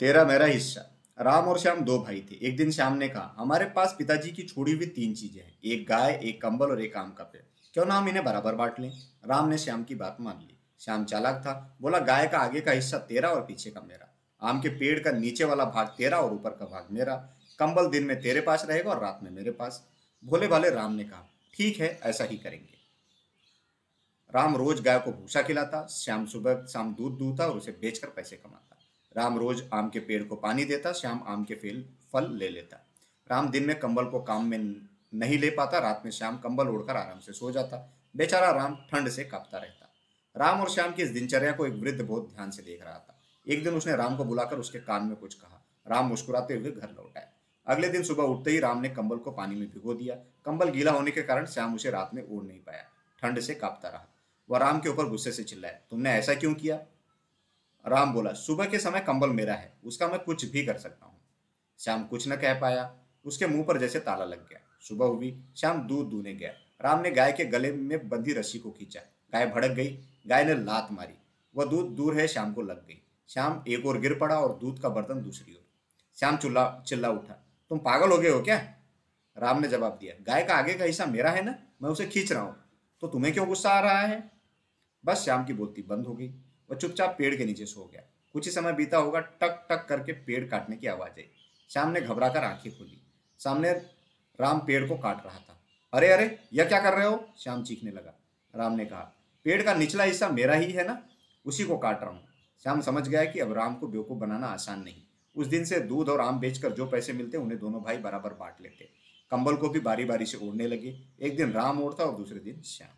तेरा मेरा हिस्सा। राम और श्याम दो भाई थे। एक दिन श्याम ने कहा, हमारे पास पिताजी की छोड़ी हुई तीन चीज़ें हैं। एक गाय, एक कंबल और एक आम का पेड़। क्यों ना हम इन्हें बराबर बांट लें? राम ने श्याम की बात मान ली। श्याम चालाक था। बोला, गाय का आगे का हिस्सा तेरा और पीछे का मेरा। आम के पेड़ का नीचे वाला भाग तेरा और ऊपर का भाग मेरा। कंबल दिन में तेरे पास रहेगा और रात में मेरे पास। भोले भाले राम ने कहा, ठीक है, ऐसा ही करेंगे। राम रोज गाय को भूसा खिलाता। श्याम सुबह शाम दूध दूता और उसे बेचकर पैसे कमाता। राम रोज आम के पेड़ को पानी देता, श्याम आम के फेल, फल ले लेता। राम दिन में कंबल को काम में नहीं ले पाता, रात में श्याम कंबल ओढ़कर आराम से सो जाता। बेचारा राम ठंड से कांपता रहता। राम और श्याम की इस दिनचर्या को एक वृद्ध बहुत ध्यान से देख रहा था। एक दिन उसने राम को बुलाकर उसके कान में कुछ कहा। राम मुस्कुराते हुए घर लौट आए। अगले दिन सुबह उठते ही राम ने कंबल को पानी में भिगो दिया। कंबल गीला होने के कारण श्याम उसे रात में ओढ़ नहीं पाया। ठंड से कांपता रहा। वह राम के ऊपर गुस्से से चिल्लाया, तुमने ऐसा क्यों किया? राम बोला, सुबह के समय कंबल मेरा है, उसका मैं कुछ भी कर सकता हूँ। श्याम कुछ न कह पाया, उसके मुँह पर जैसे ताला लग गया। सुबह हुई, श्याम दूध दूने गया। राम ने गाय के गले में बंधी रस्सी को खींचा। गाय भड़क गई, गाय ने लात मारी। वह दूध दूर है, श्याम को लग गई। श्याम एक और गिर पड़ा और दूध का बर्तन दूसरी ओर। श्याम चिल्ला चिल्ला उठा, तुम पागल हो गए हो क्या? राम ने जवाब दिया, गाय का आगे का हिस्सा मेरा है ना? मैं उसे खींच रहा हूँ। तो तुम्हें क्यों गुस्सा आ रहा है? बस श्याम की बोलती बंद हो गई। वह चुपचाप पेड़ के नीचे सो गया। कुछ ही समय बीता होगा, टक टक करके पेड़ काटने की आवाज़ आई। श्याम ने घबरा कर आँखें खोली। सामने राम पेड़ को काट रहा था। अरे अरे, यह क्या कर रहे हो? श्याम चीखने लगा। राम ने कहा, पेड़ का निचला हिस्सा मेरा ही है ना? उसी को काट रहा हूँ। श्याम समझ गया कि अब राम को बेवकूफ़ बनाना आसान नहीं। उस दिन से दूध और आम बेचकर जो पैसे मिलते, उन्हें दोनों भाई बराबर बांट लेते। कंबल को भी बारी बारी से ओढ़ने लगे। एक दिन राम ओढ़ता और दूसरे दिन श्याम।